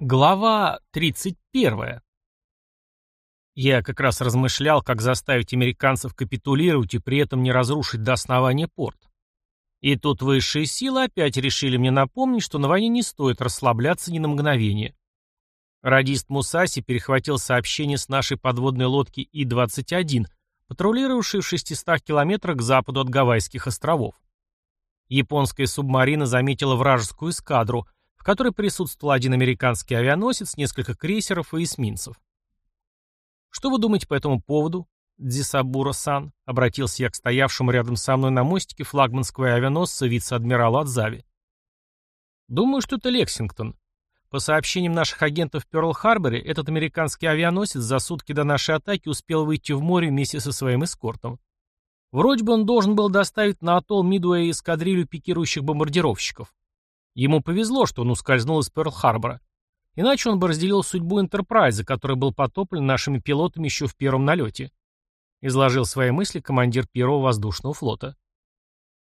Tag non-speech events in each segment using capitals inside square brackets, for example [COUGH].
Глава 31. Я как раз размышлял, как заставить американцев капитулировать и при этом не разрушить до основания порт. И тут высшие силы опять решили мне напомнить, что на войне не стоит расслабляться ни на мгновение. Радист Мусаси перехватил сообщение с нашей подводной лодки И-21, патрулировавшей в 600 километрах к западу от Гавайских островов. Японская субмарина заметила вражескую эскадру – в которой присутствовал один американский авианосец, несколько крейсеров и эсминцев. «Что вы думаете по этому поводу, Дзисабура-сан?» — обратился я к стоявшему рядом со мной на мостике флагманского авианосца вице-адмиралу Адзави. «Думаю, что это Лексингтон. По сообщениям наших агентов в Пёрл-Харборе, этот американский авианосец за сутки до нашей атаки успел выйти в море вместе со своим эскортом. Вроде бы он должен был доставить на атолл Мидуэй эскадрилью пикирующих бомбардировщиков. Ему повезло, что он ускользнул из Пёрл-Харбора. Иначе он бы разделил судьбу Энтерпрайза, который был потоплен нашими пилотами еще в первом налете. Изложил свои мысли командир первого воздушного флота.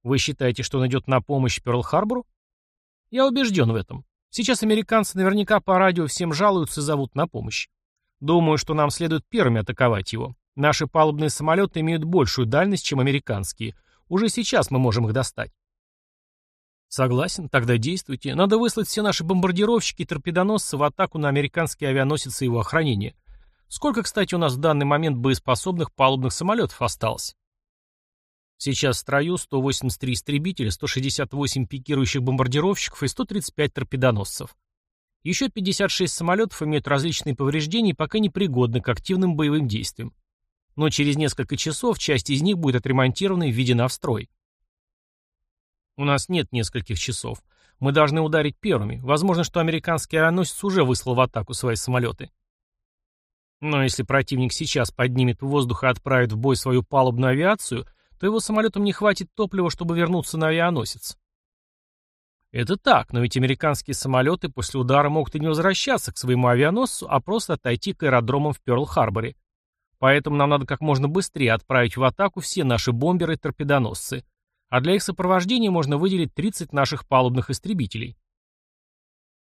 Вы считаете, что он идет на помощь Пёрл-Харбору? Я убежден в этом. Сейчас американцы наверняка по радио всем жалуются и зовут на помощь. Думаю, что нам следует первыми атаковать его. Наши палубные самолеты имеют большую дальность, чем американские. Уже сейчас мы можем их достать. Согласен, тогда действуйте. Надо выслать все наши бомбардировщики и торпедоносцы в атаку на американский авианосец и его охранение. Сколько, кстати, у нас в данный момент боеспособных палубных самолетов осталось? Сейчас в строю 183 истребителя, 168 пикирующих бомбардировщиков и 135 торпедоносцев. Еще 56 самолетов имеют различные повреждения и пока не пригодны к активным боевым действиям. Но через несколько часов часть из них будет отремонтирована и введена в строй. У нас нет нескольких часов. Мы должны ударить первыми. Возможно, что американский авианосец уже выслал в атаку свои самолеты. Но если противник сейчас поднимет в воздух и отправит в бой свою палубную авиацию, то его самолетам не хватит топлива, чтобы вернуться на авианосец. Это так, но ведь американские самолеты после удара могут и не возвращаться к своему авианосцу, а просто отойти к аэродромам в Пёрл-Харборе. Поэтому нам надо как можно быстрее отправить в атаку все наши бомберы и торпедоносцы – а для их сопровождения можно выделить 30 наших палубных истребителей.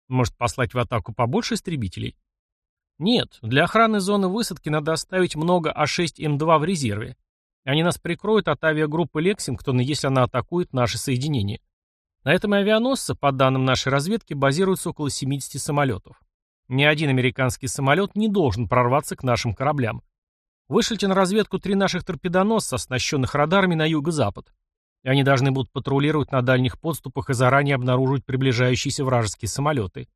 Может послать в атаку побольше истребителей? Нет, для охраны зоны высадки надо оставить много А6М2 в резерве. Они нас прикроют от авиагруппы Лексингтона, если она атакует наши соединения. На этом авианосце, по данным нашей разведки, базируется около 70 самолетов. Ни один американский самолет не должен прорваться к нашим кораблям. Вышлите на разведку три наших торпедоносца, оснащенных радарами на юго-запад. Они должны будут патрулировать на дальних подступах и заранее обнаруживать приближающиеся вражеские самолеты.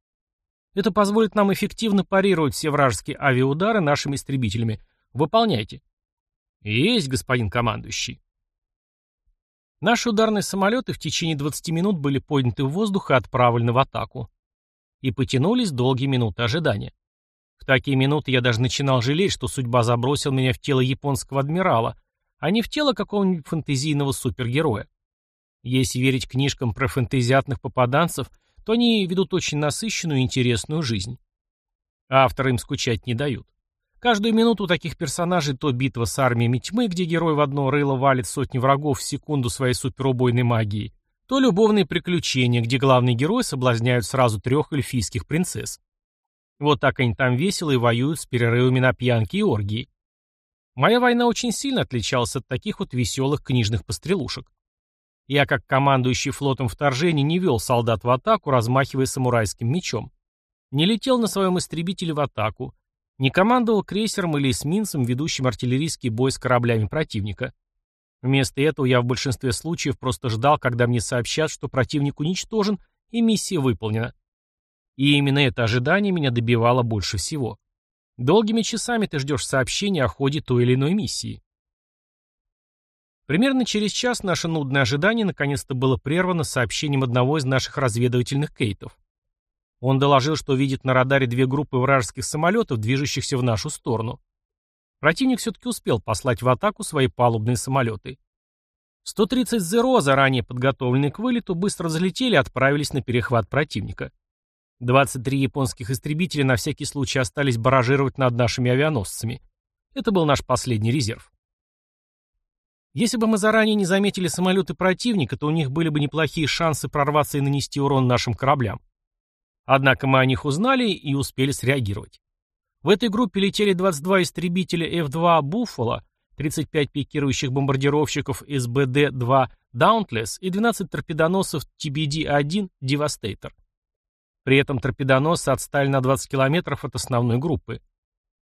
Это позволит нам эффективно парировать все вражеские авиаудары нашими истребителями. Выполняйте. Есть, господин командующий. Наши ударные самолеты в течение 20 минут были подняты в воздух и отправлены в атаку. И потянулись долгие минуты ожидания. В такие минуты я даже начинал жалеть, что судьба забросила меня в тело японского адмирала, а не в тело какого-нибудь фэнтезийного супергероя. Если верить книжкам про фэнтезиатных попаданцев, то они ведут очень насыщенную и интересную жизнь. Авторы им скучать не дают. Каждую минуту таких персонажей то битва с армиями тьмы, где герой в одно рыло валит сотни врагов в секунду своей суперубойной магии, то любовные приключения, где главный герой соблазняют сразу трех эльфийских принцесс. Вот так они там весело и воюют с перерывами на пьянки и оргии. Моя война очень сильно отличалась от таких вот веселых книжных пострелушек. Я, как командующий флотом вторжения, не вел солдат в атаку, размахивая самурайским мечом. Не летел на своем истребителе в атаку. Не командовал крейсером или эсминцем, ведущим артиллерийский бой с кораблями противника. Вместо этого я в большинстве случаев просто ждал, когда мне сообщат, что противник уничтожен и миссия выполнена. И именно это ожидание меня добивало больше всего. Долгими часами ты ждешь сообщения о ходе той или иной миссии. Примерно через час наше нудное ожидание наконец-то было прервано сообщением одного из наших разведывательных кейтов. Он доложил, что видит на радаре две группы вражеских самолетов, движущихся в нашу сторону. Противник все-таки успел послать в атаку свои палубные самолеты. 130 «Зеро», заранее подготовленные к вылету, быстро взлетели и отправились на перехват противника. 23 японских истребителя на всякий случай остались баражировать над нашими авианосцами. Это был наш последний резерв. Если бы мы заранее не заметили самолеты противника, то у них были бы неплохие шансы прорваться и нанести урон нашим кораблям. Однако мы о них узнали и успели среагировать. В этой группе летели 22 истребителя F-2 «Буффало», 35 пикирующих бомбардировщиков SBD-2 «Даунтлесс» и 12 торпедоносцев TBD-1 «Девастейтор». При этом торпедоносцы отстали на 20 километров от основной группы.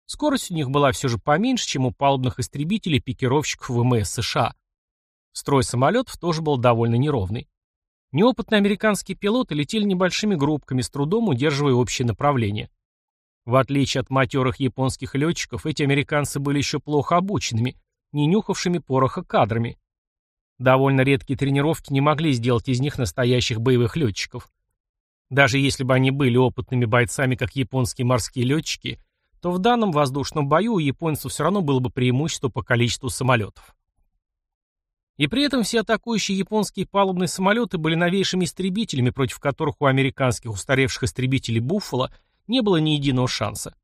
Скорость у них была все же поменьше, чем у палубных истребителей пикировщиков ВМС США. Строй самолетов тоже был довольно неровный. Неопытные американские пилоты летели небольшими группками, с трудом удерживая общее направление. В отличие от матерых японских летчиков, эти американцы были еще плохо обученными, не нюхавшими пороха кадрами. Довольно редкие тренировки не могли сделать из них настоящих боевых летчиков. Даже если бы они были опытными бойцами, как японские морские летчики, то в данном воздушном бою у японцев все равно было бы преимущество по количеству самолетов. И при этом все атакующие японские палубные самолеты были новейшими истребителями, против которых у американских устаревших истребителей «Буффало» не было ни единого шанса.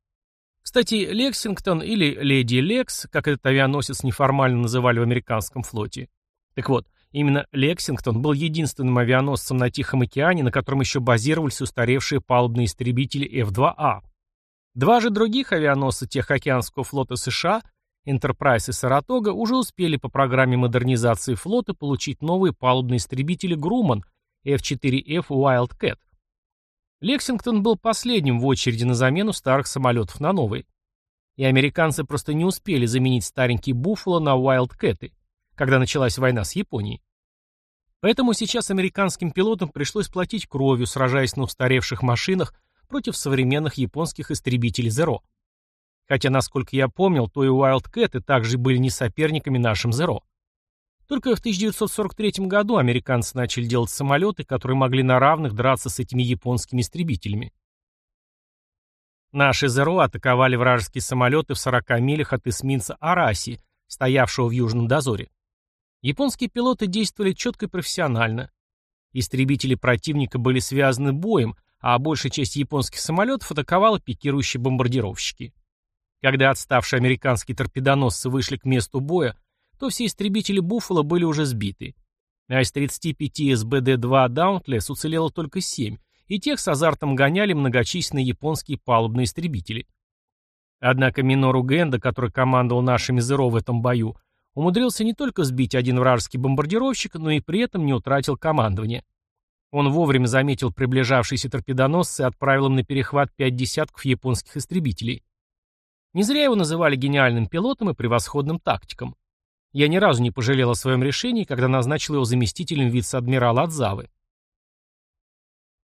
Кстати, Лексингтон или Леди Лекс, как этот авианосец неформально называли в американском флоте. Так вот, именно Лексингтон был единственным авианосцем на Тихом океане, на котором еще базировались устаревшие палубные истребители F-2A. Два же других авианосца Тихоокеанского флота США, Enterprise и Саратога, уже успели по программе модернизации флота получить новые палубные истребители Груман F-4F Wildcat. Лексингтон был последним в очереди на замену старых самолетов на новые. И американцы просто не успели заменить старенький Буффало на Wildcat, когда началась война с Японией. Поэтому сейчас американским пилотам пришлось платить кровью, сражаясь на устаревших машинах против современных японских истребителей Zero. Хотя, насколько я помнил, то и Wildcat также были не соперниками нашим Zero. Только в 1943 году американцы начали делать самолеты, которые могли на равных драться с этими японскими истребителями. Наши ЗРО атаковали вражеские самолеты в 40 милях от эсминца Араси, стоявшего в Южном дозоре. Японские пилоты действовали четко и профессионально. Истребители противника были связаны боем, а большая часть японских самолетов атаковала пикирующие бомбардировщики. Когда отставшие американские торпедоносцы вышли к месту боя, то все истребители «Буффало» были уже сбиты. А из 35 СБД-2 «Даунтлесс» уцелело только 7, и тех с азартом гоняли многочисленные японские палубные истребители. Однако Минору Генда, который командовал нашими «Зеро» в этом бою, умудрился не только сбить один вражеский бомбардировщик, но и при этом не утратил командование. Он вовремя заметил приближавшиеся торпедоносцы и отправил им на перехват пять десятков японских истребителей. Не зря его называли гениальным пилотом и превосходным тактиком. Я ни разу не пожалел о своем решении, когда назначил его заместителем вице-адмирала Адзавы.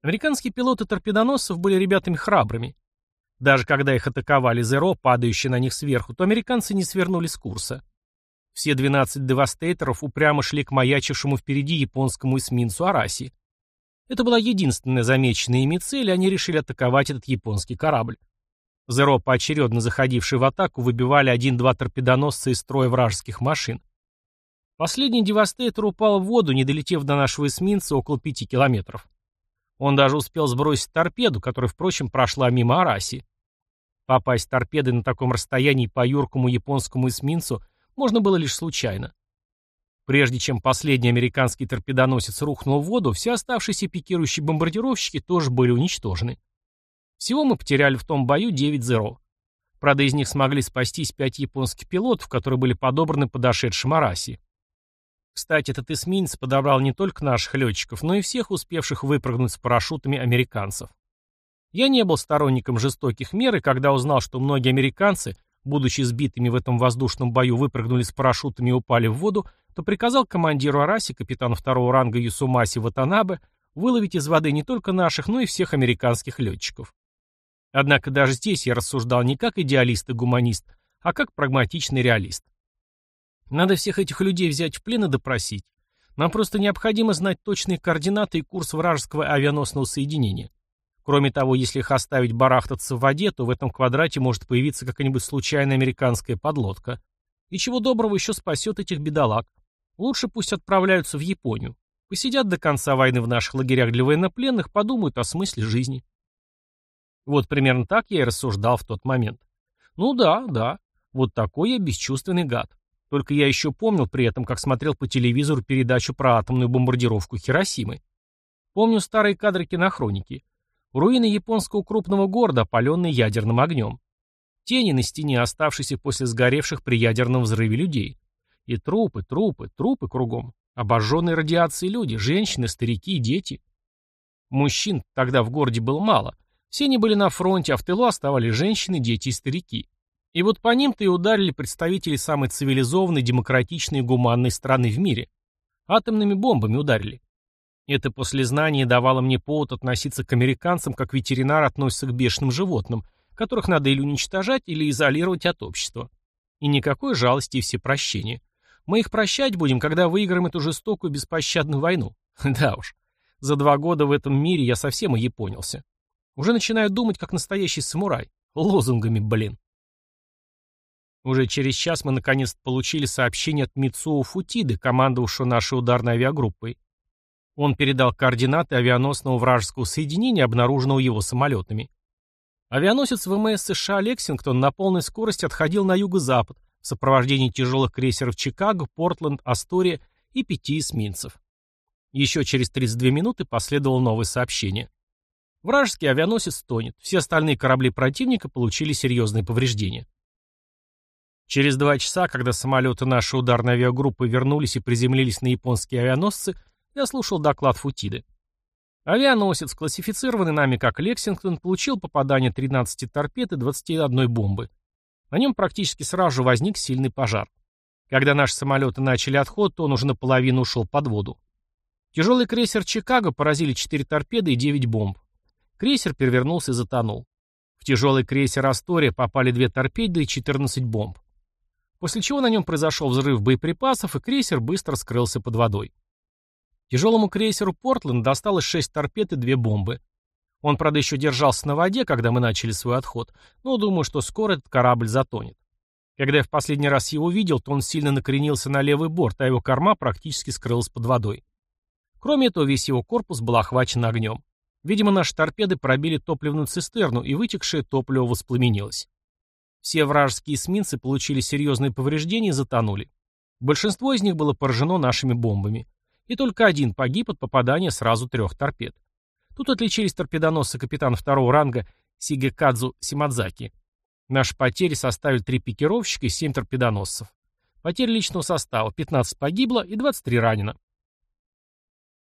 Американские пилоты торпедоносцев были ребятами храбрыми. Даже когда их атаковали Зеро, падающие на них сверху, то американцы не свернули с курса. Все 12 девастейторов упрямо шли к маячившему впереди японскому эсминцу Араси. Это была единственная замеченная ими цель, и они решили атаковать этот японский корабль. Зеро, поочередно заходившие в атаку, выбивали один-два торпедоносца из строя вражеских машин. Последний девастейтер упал в воду, не долетев до нашего эсминца около пяти километров. Он даже успел сбросить торпеду, которая, впрочем, прошла мимо Араси. Попасть торпедой на таком расстоянии по юркому японскому эсминцу можно было лишь случайно. Прежде чем последний американский торпедоносец рухнул в воду, все оставшиеся пикирующие бомбардировщики тоже были уничтожены. Всего мы потеряли в том бою 9 зеро. Правда, из них смогли спастись 5 японских пилотов, которые были подобраны подошедшим Араси. Кстати, этот эсминец подобрал не только наших летчиков, но и всех успевших выпрыгнуть с парашютами американцев. Я не был сторонником жестоких мер, и когда узнал, что многие американцы, будучи сбитыми в этом воздушном бою, выпрыгнули с парашютами и упали в воду, то приказал командиру Араси, капитану второго ранга Юсумаси Ватанабе, выловить из воды не только наших, но и всех американских летчиков. Однако даже здесь я рассуждал не как идеалист и гуманист, а как прагматичный реалист. Надо всех этих людей взять в плен и допросить. Нам просто необходимо знать точные координаты и курс вражеского авианосного соединения. Кроме того, если их оставить барахтаться в воде, то в этом квадрате может появиться какая-нибудь случайная американская подлодка. И чего доброго еще спасет этих бедолаг. Лучше пусть отправляются в Японию. Посидят до конца войны в наших лагерях для военнопленных, подумают о смысле жизни. Вот примерно так я и рассуждал в тот момент. Ну да, да, вот такой я бесчувственный гад. Только я еще помнил при этом, как смотрел по телевизору передачу про атомную бомбардировку Хиросимы. Помню старые кадры кинохроники. Руины японского крупного города, опаленные ядерным огнем. Тени на стене, оставшиеся после сгоревших при ядерном взрыве людей. И трупы, трупы, трупы кругом. Обожженные радиацией люди, женщины, старики дети. Мужчин тогда в городе было мало. Все они были на фронте, а в тылу оставались женщины, дети и старики. И вот по ним-то и ударили представители самой цивилизованной, демократичной и гуманной страны в мире. Атомными бомбами ударили. Это после знания давало мне повод относиться к американцам, как ветеринар относится к бешеным животным, которых надо или уничтожать, или изолировать от общества. И никакой жалости и всепрощения. Мы их прощать будем, когда выиграем эту жестокую беспощадную войну. [LAUGHS] Да уж. За два года в этом мире я совсем японился. Уже начинаю думать, как настоящий самурай. Лозунгами, блин. Уже через час мы наконец получили сообщение от Мицуо Футиды, командовавшего нашей ударной авиагруппой. Он передал координаты авианосного вражеского соединения, обнаруженного его самолетами. Авианосец ВМС США «Лексингтон» на полной скорости отходил на юго-запад в сопровождении тяжелых крейсеров «Чикаго», «Портленд», «Астория» и пяти эсминцев. Еще через 32 минуты последовало новое сообщение. Вражеский авианосец тонет, все остальные корабли противника получили серьезные повреждения. Через два часа, когда самолеты нашей ударной авиагруппы вернулись и приземлились на японские авианосцы, я слушал доклад Футиды. Авианосец, классифицированный нами как «Лексингтон», получил попадание 13 торпед и 21 бомбы. На нем практически сразу же возник сильный пожар. Когда наши самолеты начали отход, то он уже наполовину ушел под воду. Тяжелый крейсер «Чикаго» поразили 4 торпеды и 9 бомб. Крейсер перевернулся и затонул. В тяжелый крейсер «Астория» попали 2 торпеды и 14 бомб. После чего на нем произошел взрыв боеприпасов, и крейсер быстро скрылся под водой. Тяжелому крейсеру «Портленд» досталось 6 торпед и 2 бомбы. Он, правда, еще держался на воде, когда мы начали свой отход, но думаю, что скоро этот корабль затонет. Когда я в последний раз его видел, то он сильно накренился на левый борт, а его корма практически скрылась под водой. Кроме этого, весь его корпус был охвачен огнем. Видимо, наши торпеды пробили топливную цистерну, и вытекшее топливо воспламенилось. Все вражеские эсминцы получили серьезные повреждения и затонули. Большинство из них было поражено нашими бомбами. И только один погиб от попадания сразу трех торпед. Тут отличились торпедоносцы капитана второго ранга Сигекадзу Симадзаки. Наши потери составили три пикировщика и семь торпедоносцев. Потери личного состава – 15 погибло и 23 ранено.